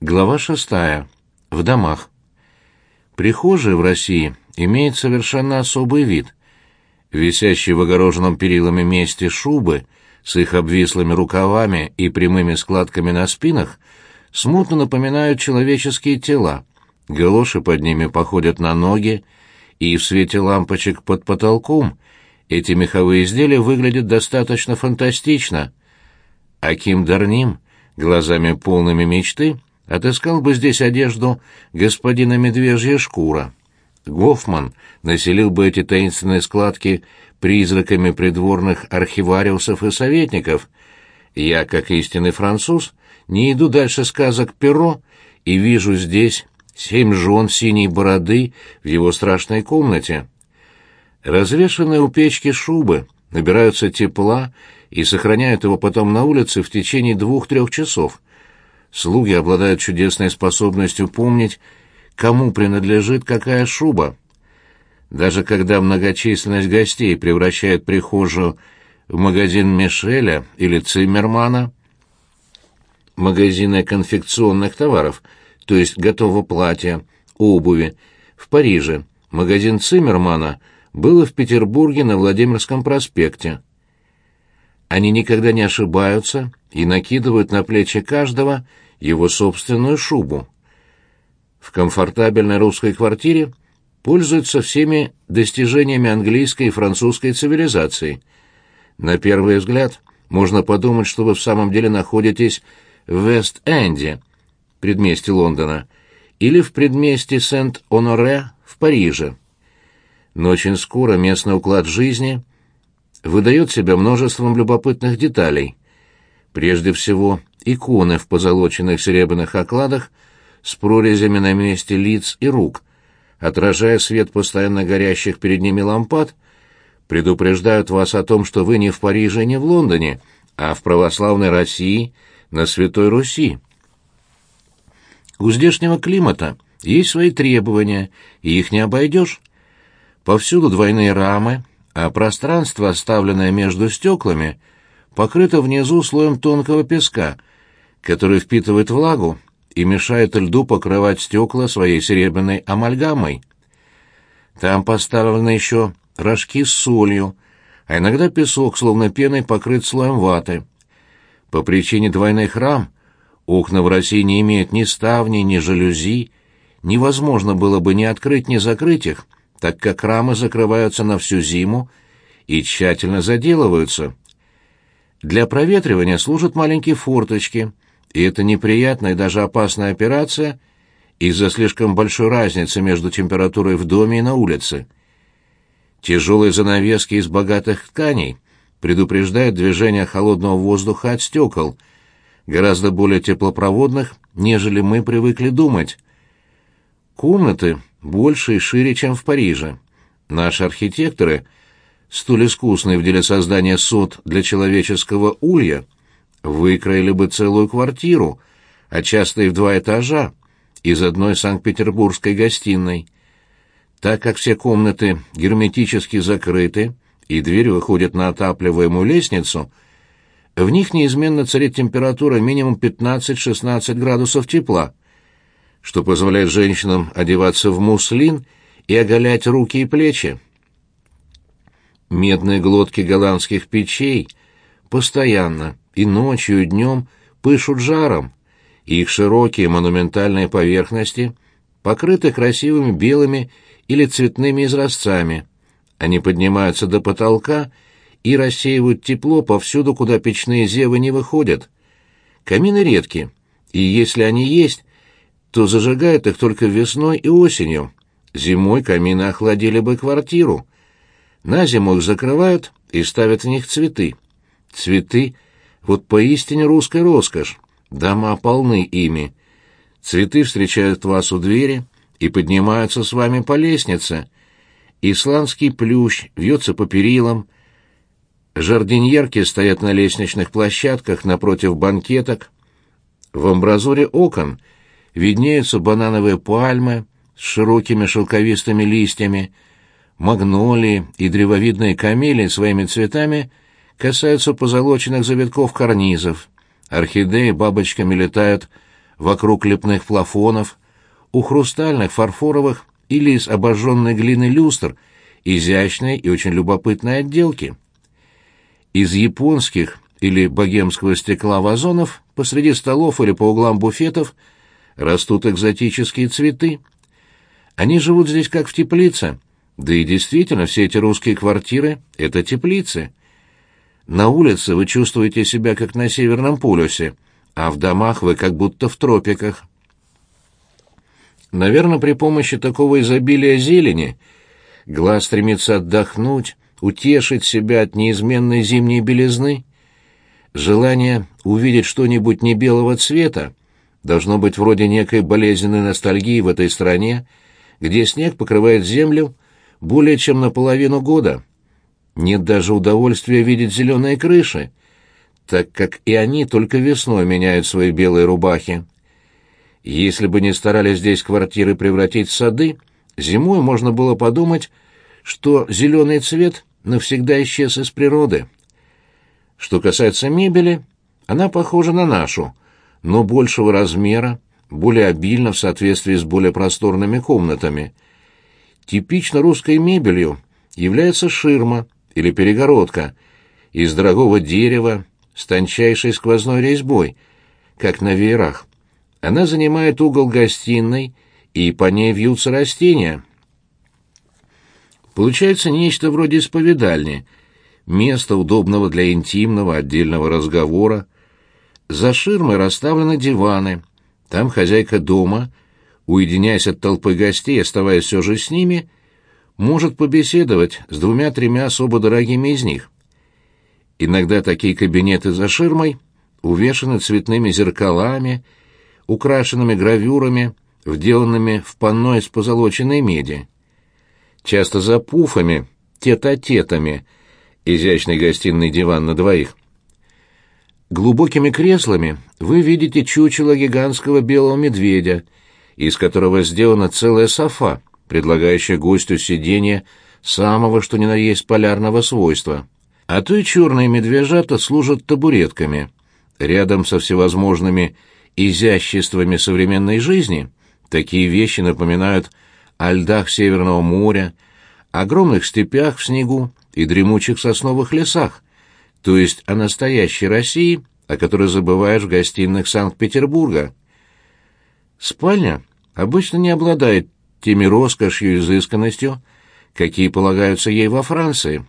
Глава шестая. В домах. Прихожая в России имеет совершенно особый вид. Висящие в огороженном перилами месте шубы с их обвислыми рукавами и прямыми складками на спинах смутно напоминают человеческие тела. Галоши под ними походят на ноги, и в свете лампочек под потолком эти меховые изделия выглядят достаточно фантастично. Аким Дарним, глазами полными мечты, отыскал бы здесь одежду господина медвежья шкура. Гофман населил бы эти таинственные складки призраками придворных архивариусов и советников. Я, как истинный француз, не иду дальше сказок Перо и вижу здесь семь жен синей бороды в его страшной комнате. Развешанные у печки шубы набираются тепла и сохраняют его потом на улице в течение двух-трех часов. Слуги обладают чудесной способностью помнить, кому принадлежит какая шуба. Даже когда многочисленность гостей превращает прихожую в магазин Мишеля или Циммермана, магазины конфекционных товаров, то есть готового платья, обуви, в Париже, магазин Циммермана был в Петербурге на Владимирском проспекте. Они никогда не ошибаются и накидывают на плечи каждого его собственную шубу. В комфортабельной русской квартире пользуются всеми достижениями английской и французской цивилизации. На первый взгляд можно подумать, что вы в самом деле находитесь в Вест-Энде, предместе Лондона, или в предместе Сент-Оноре в Париже. Но очень скоро местный уклад жизни выдает себя множеством любопытных деталей. Прежде всего, иконы в позолоченных серебряных окладах с прорезями на месте лиц и рук, отражая свет постоянно горящих перед ними лампад, предупреждают вас о том, что вы не в Париже не в Лондоне, а в православной России, на Святой Руси. У здешнего климата есть свои требования, и их не обойдешь. Повсюду двойные рамы, а пространство, оставленное между стеклами, покрыто внизу слоем тонкого песка — который впитывает влагу и мешает льду покрывать стекла своей серебряной амальгамой. Там поставлены еще рожки с солью, а иногда песок, словно пеной, покрыт слоем ваты. По причине двойных рам окна в России не имеют ни ставней, ни жалюзи, невозможно было бы ни открыть, ни закрыть их, так как рамы закрываются на всю зиму и тщательно заделываются. Для проветривания служат маленькие форточки — и это неприятная и даже опасная операция из-за слишком большой разницы между температурой в доме и на улице. Тяжелые занавески из богатых тканей предупреждают движение холодного воздуха от стекол, гораздо более теплопроводных, нежели мы привыкли думать. Комнаты больше и шире, чем в Париже. Наши архитекторы, столь искусные в деле создания сот для человеческого улья, выкроили бы целую квартиру, а часто и в два этажа, из одной санкт-петербургской гостиной. Так как все комнаты герметически закрыты и двери выходят на отапливаемую лестницу, в них неизменно царит температура минимум 15-16 градусов тепла, что позволяет женщинам одеваться в муслин и оголять руки и плечи. Медные глотки голландских печей постоянно, и ночью, и днем пышут жаром. Их широкие монументальные поверхности покрыты красивыми белыми или цветными изразцами. Они поднимаются до потолка и рассеивают тепло повсюду, куда печные зевы не выходят. Камины редки, и если они есть, то зажигают их только весной и осенью. Зимой камины охладили бы квартиру. На зиму их закрывают и ставят в них цветы. Цветы вот поистине русская роскошь. Дома полны ими. Цветы встречают вас у двери и поднимаются с вами по лестнице. Исландский плющ вьется по перилам. Жардиньерки стоят на лестничных площадках напротив банкеток. В амбразуре окон виднеются банановые пальмы с широкими шелковистыми листьями, магнолии и древовидные камелии своими цветами — касаются позолоченных завитков карнизов. Орхидеи бабочками летают вокруг лепных плафонов, у хрустальных, фарфоровых или из обожженной глины люстр, изящной и очень любопытной отделки. Из японских или богемского стекла вазонов посреди столов или по углам буфетов растут экзотические цветы. Они живут здесь как в теплице, да и действительно все эти русские квартиры — это теплицы. На улице вы чувствуете себя как на Северном полюсе, а в домах вы как будто в тропиках. Наверное, при помощи такого изобилия зелени глаз стремится отдохнуть, утешить себя от неизменной зимней белизны. Желание увидеть что-нибудь не белого цвета должно быть вроде некой болезненной ностальгии в этой стране, где снег покрывает землю более чем наполовину года. Нет даже удовольствия видеть зеленые крыши, так как и они только весной меняют свои белые рубахи. Если бы не старались здесь квартиры превратить в сады, зимой можно было подумать, что зеленый цвет навсегда исчез из природы. Что касается мебели, она похожа на нашу, но большего размера, более обильно в соответствии с более просторными комнатами. Типично русской мебелью является ширма или перегородка из дорогого дерева с тончайшей сквозной резьбой, как на веерах. Она занимает угол гостиной, и по ней вьются растения. Получается нечто вроде исповедальни, место удобного для интимного отдельного разговора. За ширмой расставлены диваны. Там хозяйка дома — уединяясь от толпы гостей, оставаясь все же с ними, может побеседовать с двумя-тремя особо дорогими из них. Иногда такие кабинеты за ширмой увешаны цветными зеркалами, украшенными гравюрами, вделанными в панно из позолоченной меди. Часто за пуфами, тета-тетами, изящный гостиный диван на двоих. Глубокими креслами вы видите чучело гигантского белого медведя — из которого сделана целая софа, предлагающая гостю сиденье самого что ни на есть полярного свойства. А то и черные медвежата служат табуретками. Рядом со всевозможными изяществами современной жизни такие вещи напоминают о льдах Северного моря, огромных степях в снегу и дремучих сосновых лесах, то есть о настоящей России, о которой забываешь в гостиных Санкт-Петербурга. Спальня обычно не обладает теми роскошью и изысканностью, какие полагаются ей во Франции.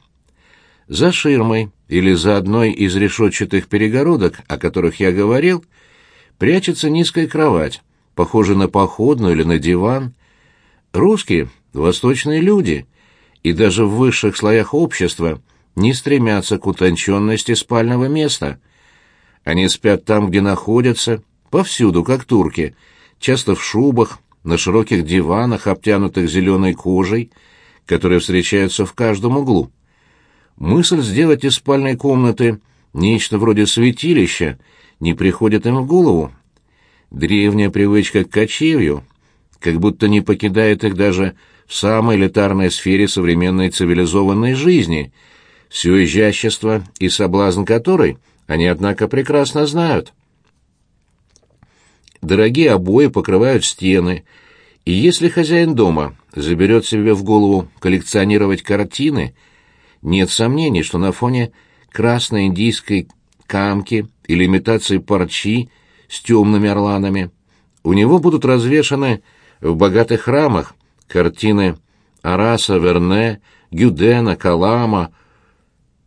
За ширмой или за одной из решетчатых перегородок, о которых я говорил, прячется низкая кровать, похожая на походную или на диван. Русские — восточные люди, и даже в высших слоях общества не стремятся к утонченности спального места. Они спят там, где находятся, повсюду, как турки — часто в шубах, на широких диванах, обтянутых зеленой кожей, которые встречаются в каждом углу. Мысль сделать из спальной комнаты нечто вроде святилища не приходит им в голову. Древняя привычка к кочевью как будто не покидает их даже в самой элитарной сфере современной цивилизованной жизни, все изящество и соблазн которой они, однако, прекрасно знают. Дорогие обои покрывают стены, и если хозяин дома заберет себе в голову коллекционировать картины, нет сомнений, что на фоне красной индийской камки или имитации парчи с темными орланами у него будут развешаны в богатых рамах картины Араса, Верне, Гюдена, Калама,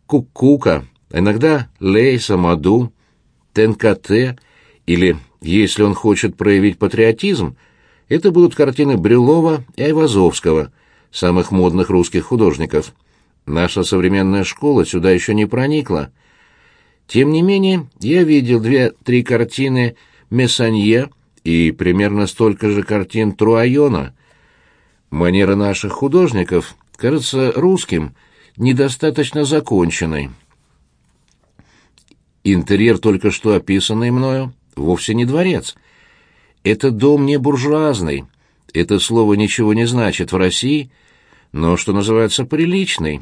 Кукука, иногда Лейса, Маду, Тенкате или если он хочет проявить патриотизм, это будут картины Брюлова и Айвазовского, самых модных русских художников. Наша современная школа сюда еще не проникла. Тем не менее, я видел две-три картины Мессанье и примерно столько же картин Труайона. Манера наших художников кажется русским недостаточно законченной. Интерьер, только что описанный мною, вовсе не дворец. Это дом не буржуазный. Это слово ничего не значит в России, но, что называется, приличный.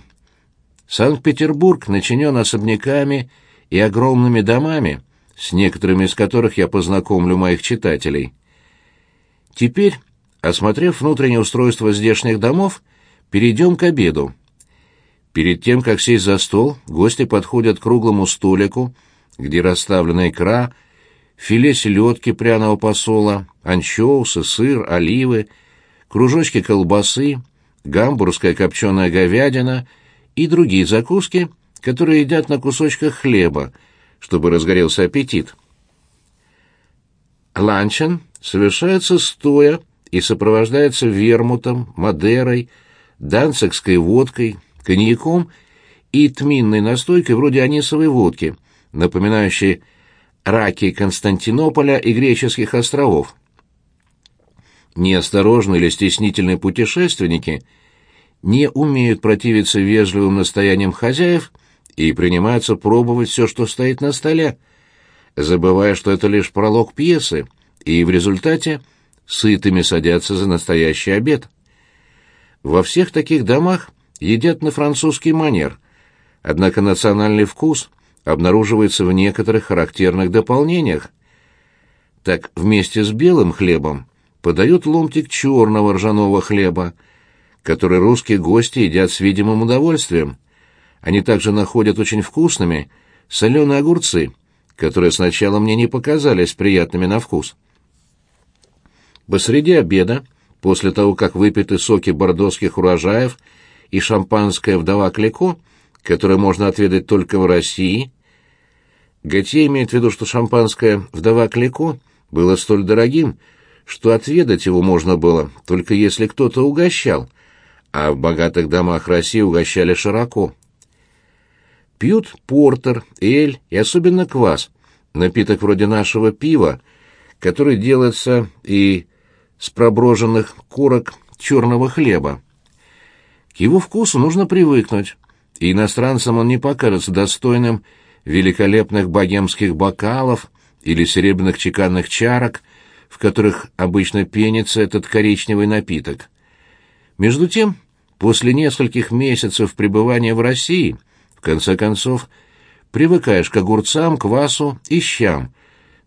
Санкт-Петербург начинен особняками и огромными домами, с некоторыми из которых я познакомлю моих читателей. Теперь, осмотрев внутреннее устройство здешних домов, перейдем к обеду. Перед тем, как сесть за стол, гости подходят к круглому столику, где расставлена икра, филе селедки пряного посола, анчоусы, сыр, оливы, кружочки колбасы, гамбургская копченая говядина и другие закуски, которые едят на кусочках хлеба, чтобы разгорелся аппетит. Ланчен совершается стоя и сопровождается вермутом, мадерой, данцикской водкой, коньяком и тминной настойкой вроде анисовой водки, напоминающей раки Константинополя и греческих островов. Неосторожные или стеснительные путешественники не умеют противиться вежливым настояниям хозяев и принимаются пробовать все, что стоит на столе, забывая, что это лишь пролог пьесы, и в результате сытыми садятся за настоящий обед. Во всех таких домах едят на французский манер, однако национальный вкус обнаруживается в некоторых характерных дополнениях. Так вместе с белым хлебом подают ломтик черного ржаного хлеба, который русские гости едят с видимым удовольствием. Они также находят очень вкусными соленые огурцы, которые сначала мне не показались приятными на вкус. Посреди обеда, после того, как выпиты соки бордоских урожаев – и шампанское «Вдова Клико», которое можно отведать только в России. Готье имеет в виду, что шампанское «Вдова Клико» было столь дорогим, что отведать его можно было, только если кто-то угощал, а в богатых домах России угощали широко. Пьют портер, эль и особенно квас, напиток вроде нашего пива, который делается и с проброженных курок черного хлеба. К его вкусу нужно привыкнуть, и иностранцам он не покажется достойным великолепных богемских бокалов или серебряных чеканных чарок, в которых обычно пенится этот коричневый напиток. Между тем, после нескольких месяцев пребывания в России, в конце концов, привыкаешь к огурцам, квасу и щам,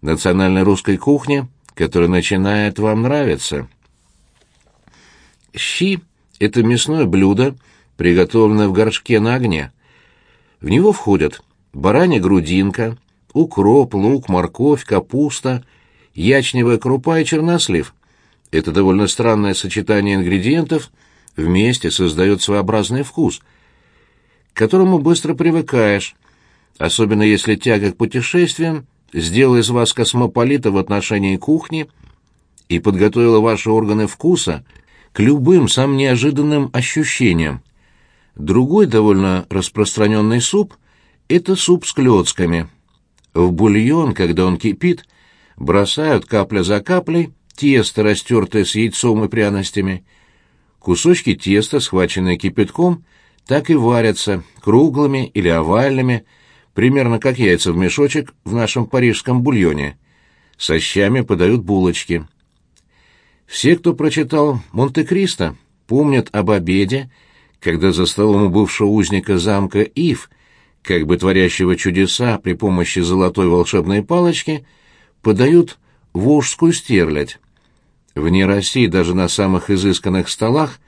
национальной русской кухне, которая начинает вам нравиться. Щи это мясное блюдо, приготовленное в горшке на огне. В него входят баранья грудинка, укроп, лук, морковь, капуста, ячневая крупа и чернослив. Это довольно странное сочетание ингредиентов вместе создает своеобразный вкус, к которому быстро привыкаешь, особенно если тяга к путешествиям сделала из вас космополита в отношении кухни и подготовила ваши органы вкуса – к любым самым неожиданным ощущениям. Другой довольно распространенный суп – это суп с клетками. В бульон, когда он кипит, бросают капля за каплей тесто, растертое с яйцом и пряностями. Кусочки теста, схваченные кипятком, так и варятся, круглыми или овальными, примерно как яйца в мешочек в нашем парижском бульоне. Со щами подают булочки – все, кто прочитал «Монте-Кристо», помнят об обеде, когда за столом у бывшего узника замка Ив, как бы творящего чудеса при помощи золотой волшебной палочки, подают волжскую стерлядь. Вне России даже на самых изысканных столах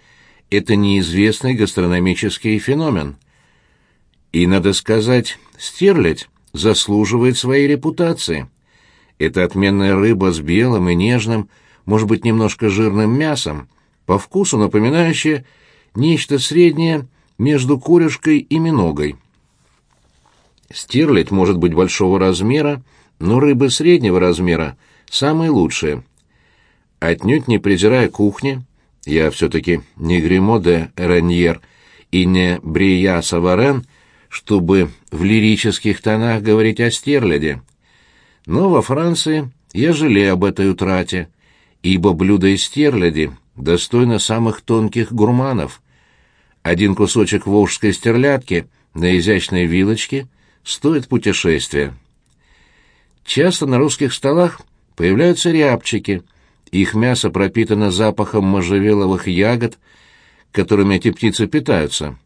это неизвестный гастрономический феномен. И, надо сказать, стерлядь заслуживает своей репутации. Это отменная рыба с белым и нежным, может быть, немножко жирным мясом, по вкусу напоминающее нечто среднее между корюшкой и миногой. Стерлядь может быть большого размера, но рыбы среднего размера самые лучшие. Отнюдь не презирая кухни, я все-таки не Гримо де Реньер и не Брия Саварен, чтобы в лирических тонах говорить о стерляде. Но во Франции я жалею об этой утрате — ибо блюдо из стерляди достойно самых тонких гурманов. Один кусочек волжской стерлядки на изящной вилочке стоит путешествия. Часто на русских столах появляются рябчики, их мясо пропитано запахом можжевеловых ягод, которыми эти птицы питаются.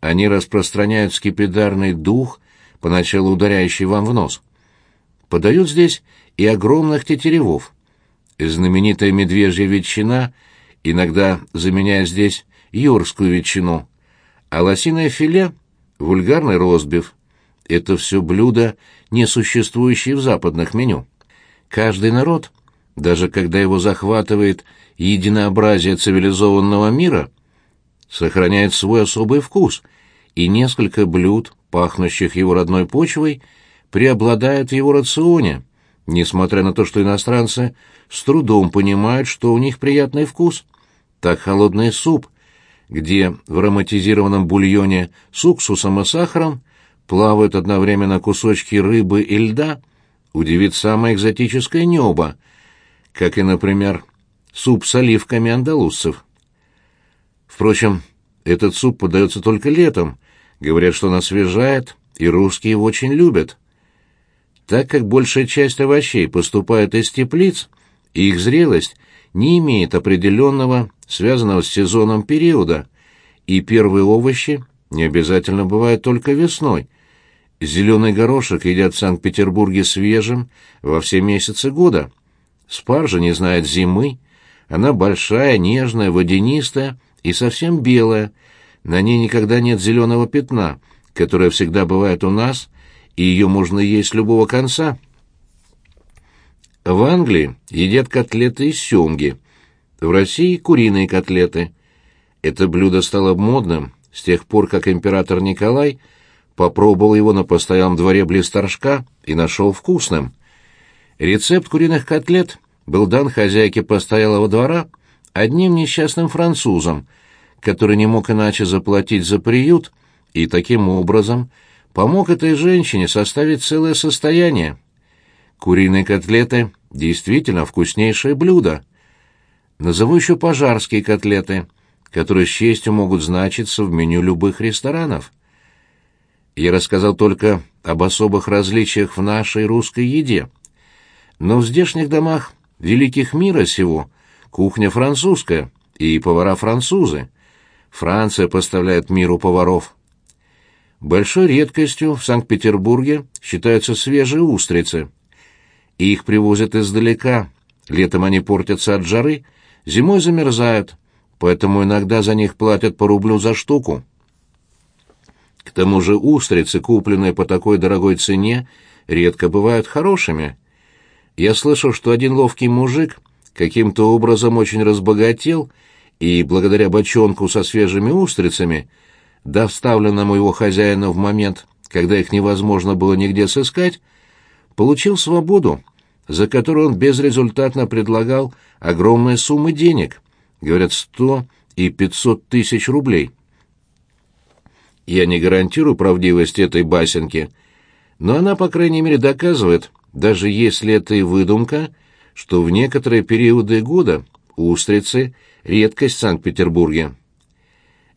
Они распространяют скипидарный дух, поначалу ударяющий вам в нос. подают здесь и огромных тетеревов. Знаменитая медвежья ветчина иногда заменяет здесь юрскую ветчину, а лосиное филе — вульгарный розбив. Это все блюда, не существующие в западных меню. Каждый народ, даже когда его захватывает единообразие цивилизованного мира, сохраняет свой особый вкус, и несколько блюд, пахнущих его родной почвой, преобладают в его рационе, несмотря на то, что иностранцы с трудом понимают, что у них приятный вкус. Так холодный суп, где в ароматизированном бульоне с уксусом и сахаром плавают одновременно кусочки рыбы и льда, удивит самое экзотическое небо, как и, например, суп с оливками андалузцев. Впрочем, этот суп подается только летом, говорят, что он освежает, и русские его очень любят. Так как большая часть овощей поступает из теплиц, и их зрелость не имеет определенного, связанного с сезоном периода, и первые овощи не обязательно бывают только весной. Зеленый горошек едят в Санкт-Петербурге свежим во все месяцы года. Спаржа не знает зимы, она большая, нежная, водянистая и совсем белая, на ней никогда нет зеленого пятна, которое всегда бывает у нас, и ее можно есть с любого конца. В Англии едят котлеты из семги, в России — куриные котлеты. Это блюдо стало модным с тех пор, как император Николай попробовал его на постоялом дворе близ и нашел вкусным. Рецепт куриных котлет был дан хозяйке постоялого двора одним несчастным французом, который не мог иначе заплатить за приют и таким образом помог этой женщине составить целое состояние. Куриные котлеты действительно вкуснейшее блюдо. Назову еще пожарские котлеты, которые с честью могут значиться в меню любых ресторанов. Я рассказал только об особых различиях в нашей русской еде. Но в здешних домах великих мира сего кухня французская и повара французы. Франция поставляет миру поваров. Большой редкостью в Санкт-Петербурге считаются свежие устрицы. Их привозят издалека. Летом они портятся от жары, зимой замерзают, поэтому иногда за них платят по рублю за штуку. К тому же устрицы, купленные по такой дорогой цене, редко бывают хорошими. Я слышал, что один ловкий мужик каким-то образом очень разбогател и, благодаря бочонку со свежими устрицами, доставленному его хозяину в момент, когда их невозможно было нигде сыскать, получил свободу, за которую он безрезультатно предлагал огромные суммы денег, говорят, сто и пятьсот тысяч рублей. Я не гарантирую правдивость этой басенки, но она, по крайней мере, доказывает, даже если это и выдумка, что в некоторые периоды года устрицы — редкость в Санкт-Петербурге.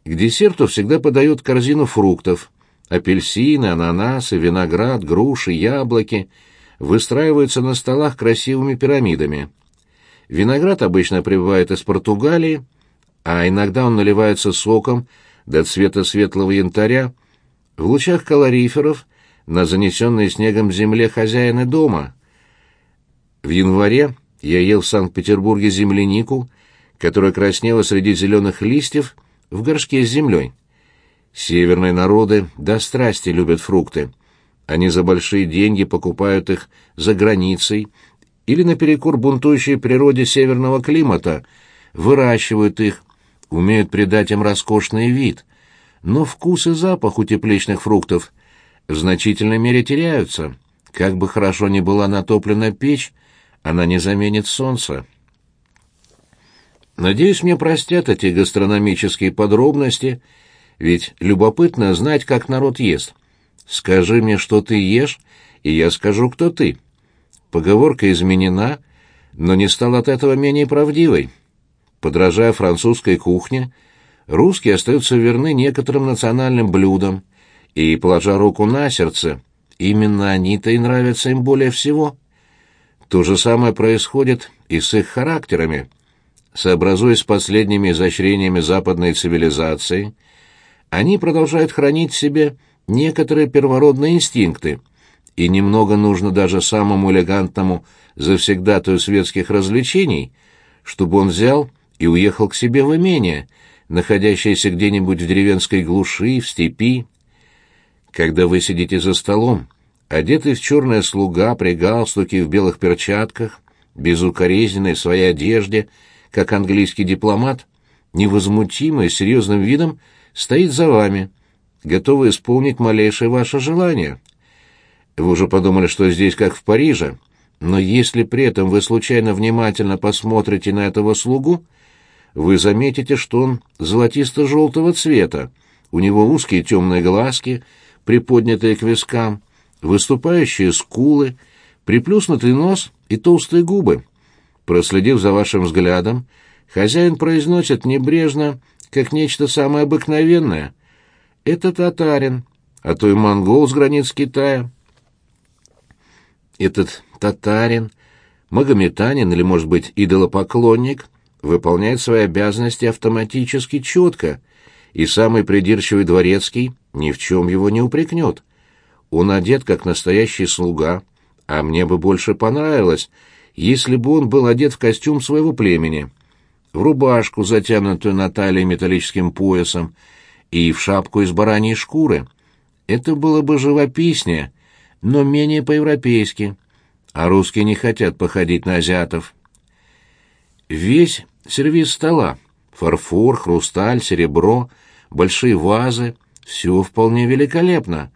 К десерту всегда подают корзину фруктов — апельсины, ананасы, виноград, груши, яблоки — выстраиваются на столах красивыми пирамидами. Виноград обычно прибывает из Португалии, а иногда он наливается соком до цвета светлого янтаря в лучах калориферов на занесенной снегом земле хозяина дома. В январе я ел в Санкт-Петербурге землянику, которая краснела среди зеленых листьев в горшке с землей. Северные народы до страсти любят фрукты. Они за большие деньги покупают их за границей или наперекор бунтующей природе северного климата, выращивают их, умеют придать им роскошный вид. Но вкус и запах у тепличных фруктов в значительной мере теряются. Как бы хорошо ни была натоплена печь, она не заменит солнце. Надеюсь, мне простят эти гастрономические подробности, ведь любопытно знать, как народ ест. Скажи мне, что ты ешь, и я скажу, кто ты. Поговорка изменена, но не стала от этого менее правдивой. Подражая французской кухне, русские остаются верны некоторым национальным блюдам, и, положа руку на сердце, именно они-то и нравятся им более всего. То же самое происходит и с их характерами. Сообразуясь с последними изощрениями западной цивилизации, они продолжают хранить в себе некоторые первородные инстинкты и немного нужно даже самому элегантному завсегдатую светских развлечений, чтобы он взял и уехал к себе в имение, находящееся где-нибудь в деревенской глуши, в степи. Когда вы сидите за столом, одетый в черное слуга, при галстуке, в белых перчатках, безукоризненной в своей одежде, как английский дипломат, невозмутимо и серьезным видом стоит за вами, готовый исполнить малейшее ваше желание. Вы уже подумали, что здесь как в Париже, но если при этом вы случайно внимательно посмотрите на этого слугу, вы заметите, что он золотисто-желтого цвета, у него узкие темные глазки, приподнятые к вискам, выступающие скулы, приплюснутый нос и толстые губы. Проследив за вашим взглядом, хозяин произносит небрежно, как нечто самое обыкновенное. «Это татарин, а то и монгол с границ Китая». Этот татарин, магометанин или, может быть, идолопоклонник, выполняет свои обязанности автоматически четко, и самый придирчивый дворецкий ни в чем его не упрекнет. Он одет, как настоящий слуга, а мне бы больше понравилось, если бы он был одет в костюм своего племени, в рубашку, затянутую на талии металлическим поясом, и в шапку из бараньей шкуры. Это было бы живописнее, но менее по-европейски, а русские не хотят походить на азиатов. Весь сервиз стола — фарфор, хрусталь, серебро, большие вазы — все вполне великолепно,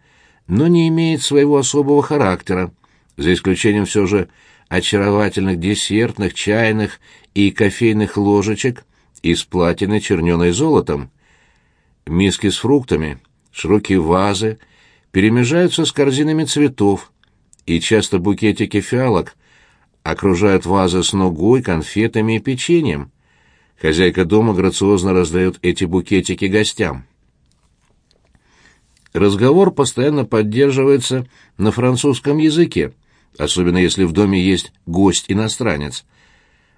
но не имеет своего особого характера, за исключением все же очаровательных десертных, чайных и кофейных ложечек из платины, черненой золотом. Миски с фруктами, широкие вазы перемежаются с корзинами цветов, и часто букетики фиалок окружают вазы с ногой, конфетами и печеньем. Хозяйка дома грациозно раздает эти букетики гостям. Разговор постоянно поддерживается на французском языке, особенно если в доме есть гость-иностранец.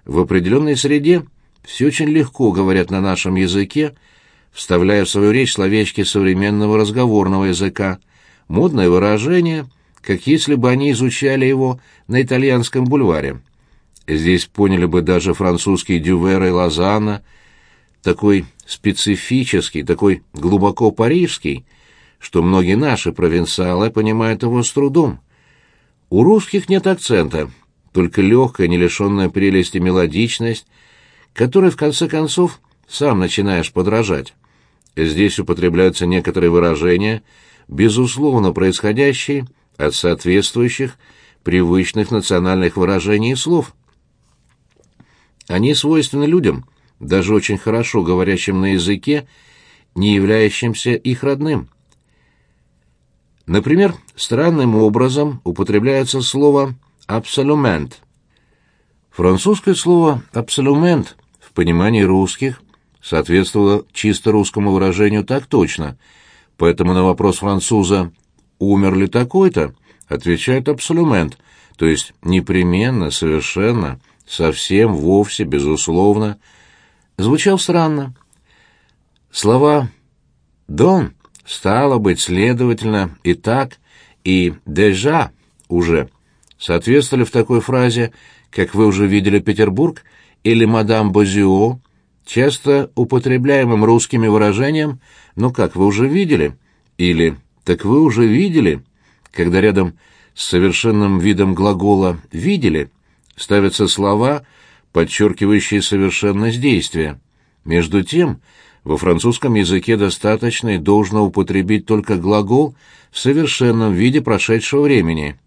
В определенной среде все очень легко говорят на нашем языке, вставляя в свою речь словечки современного разговорного языка, модное выражение, как если бы они изучали его на итальянском бульваре. Здесь поняли бы даже французский Дювер и Лозанна, такой специфический, такой глубоко парижский, что многие наши провинциалы понимают его с трудом. У русских нет акцента, только легкая, не лишенная прелести мелодичность, которой, в конце концов, сам начинаешь подражать. Здесь употребляются некоторые выражения, безусловно происходящие от соответствующих привычных национальных выражений и слов. Они свойственны людям, даже очень хорошо говорящим на языке, не являющимся их родным. Например, странным образом употребляется слово «абсолюмент». Французское слово «абсолюмент» в понимании русских соответствовало чисто русскому выражению так точно, поэтому на вопрос француза «умер ли такой-то?» отвечает «абсолюмент», то есть непременно, совершенно, совсем, вовсе, безусловно. Звучал странно. Слова «дон» Стало быть, следовательно, и так, и «déjà» уже соответствовали в такой фразе, как вы уже видели Петербург или мадам Бозио, часто употребляемым русскими выражением «ну как, вы уже видели?» или «так вы уже видели?» когда рядом с совершенным видом глагола «видели» ставятся слова, подчеркивающие совершенность действия. Между тем, во французском языке достаточно и должно употребить только глагол в совершенном виде прошедшего времени.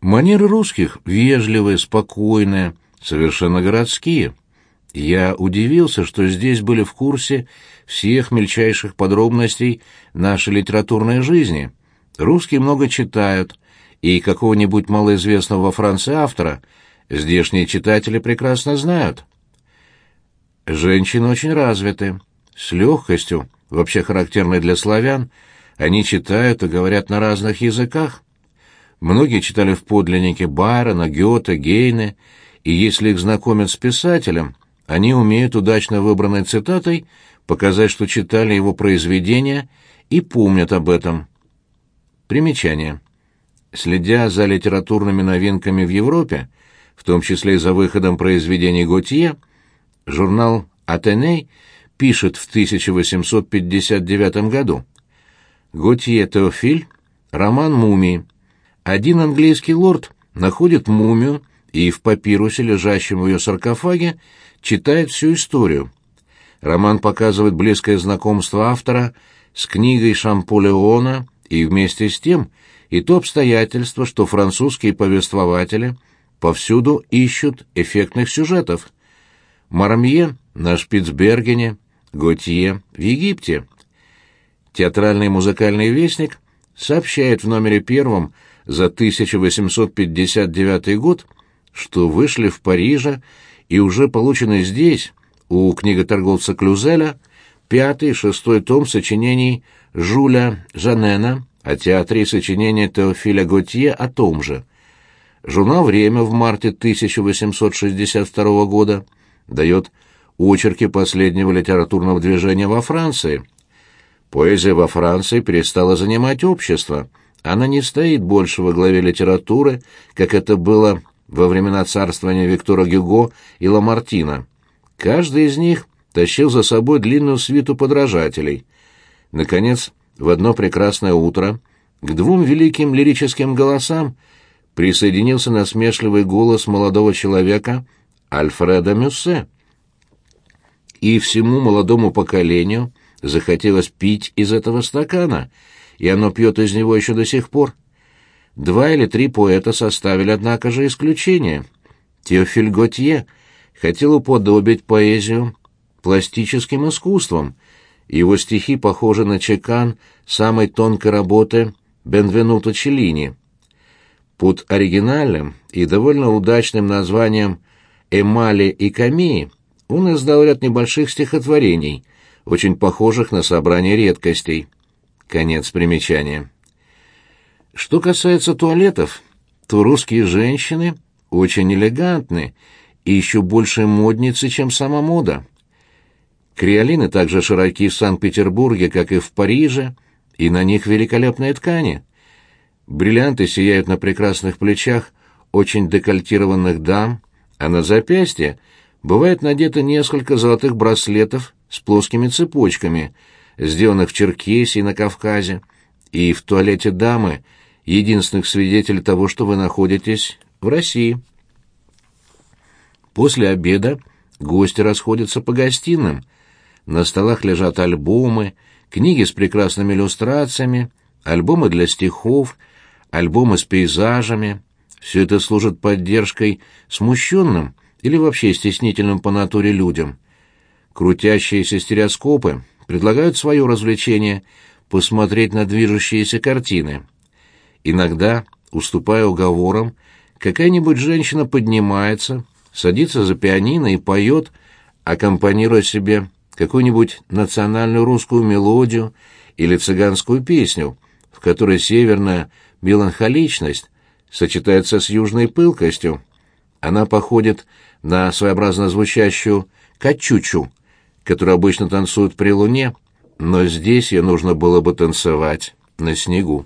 Манеры русских вежливые, спокойные, совершенно городские. Я удивился, что здесь были в курсе всех мельчайших подробностей нашей литературной жизни. Русские много читают, и какого-нибудь малоизвестного во Франции автора здешние читатели прекрасно знают. Женщины очень развиты с легкостью, вообще характерной для славян, они читают и говорят на разных языках. Многие читали в подлиннике Байрона, Гёте, Гейне, и если их знакомят с писателем, они умеют удачно выбранной цитатой показать, что читали его произведения и помнят об этом. Примечание. Следя за литературными новинками в Европе, в том числе за выходом произведений Готье, журнал «Атеней» пишет в 1859 году. Готье Теофиль, роман «Мумии». Один английский лорд находит мумию и в папирусе, лежащем в ее саркофаге, читает всю историю. Роман показывает близкое знакомство автора с книгой Шамполеона и вместе с тем и то обстоятельство, что французские повествователи повсюду ищут эффектных сюжетов. Мармье на Шпицбергене, Готье в Египте. Театральный музыкальный вестник сообщает в номере первом за 1859 год, что вышли в Париже и уже получены здесь, у книготорговца Клюзеля, пятый и шестой том сочинений Жуля Жанена о театре и сочинения Теофиля Готье о том же. Журнал «Время» в марте 1862 года дает очерки последнего литературного движения во Франции. Поэзия во Франции перестала занимать общество. Она не стоит больше во главе литературы, как это было во времена царствования Виктора Гюго и Ламартина. Каждый из них тащил за собой длинную свиту подражателей. Наконец, в одно прекрасное утро к двум великим лирическим голосам присоединился насмешливый голос молодого человека Альфреда Мюссе. И всему молодому поколению захотелось пить из этого стакана, и оно пьет из него еще до сих пор. Два или три поэта составили, однако же, исключение. Теофиль Готье хотел уподобить поэзию пластическим искусством. Его стихи похожи на чекан самой тонкой работы Бенвенуто Челлини. Под оригинальным и довольно удачным названием «Эмали и камеи» он издал ряд небольших стихотворений, очень похожих на собрание редкостей. Конец примечания. Что касается туалетов, то русские женщины очень элегантны и еще больше модницы, чем сама мода. Креолины также широки в Санкт-Петербурге, как и в Париже, и на них великолепные ткани. Бриллианты сияют на прекрасных плечах очень декольтированных дам, а на запястье бывает надето несколько золотых браслетов с плоскими цепочками, сделанных в Черкесии на Кавказе, и в туалете дамы – единственных свидетелей того, что вы находитесь в России. После обеда гости расходятся по гостиным. На столах лежат альбомы, книги с прекрасными иллюстрациями, альбомы для стихов, альбомы с пейзажами. Все это служит поддержкой смущенным или вообще стеснительным по натуре людям. Крутящиеся стереоскопы предлагают свое развлечение — посмотреть на движущиеся картины. Иногда, уступая уговорам, какая-нибудь женщина поднимается, садится за пианино и поет, аккомпанируя себе какую-нибудь национальную русскую мелодию или цыганскую песню, в которой северная меланхоличность сочетается с южной пылкостью. Она походит на своеобразно звучащую «качучу», которую обычно танцуют при луне, но здесь ее нужно было бы танцевать на снегу.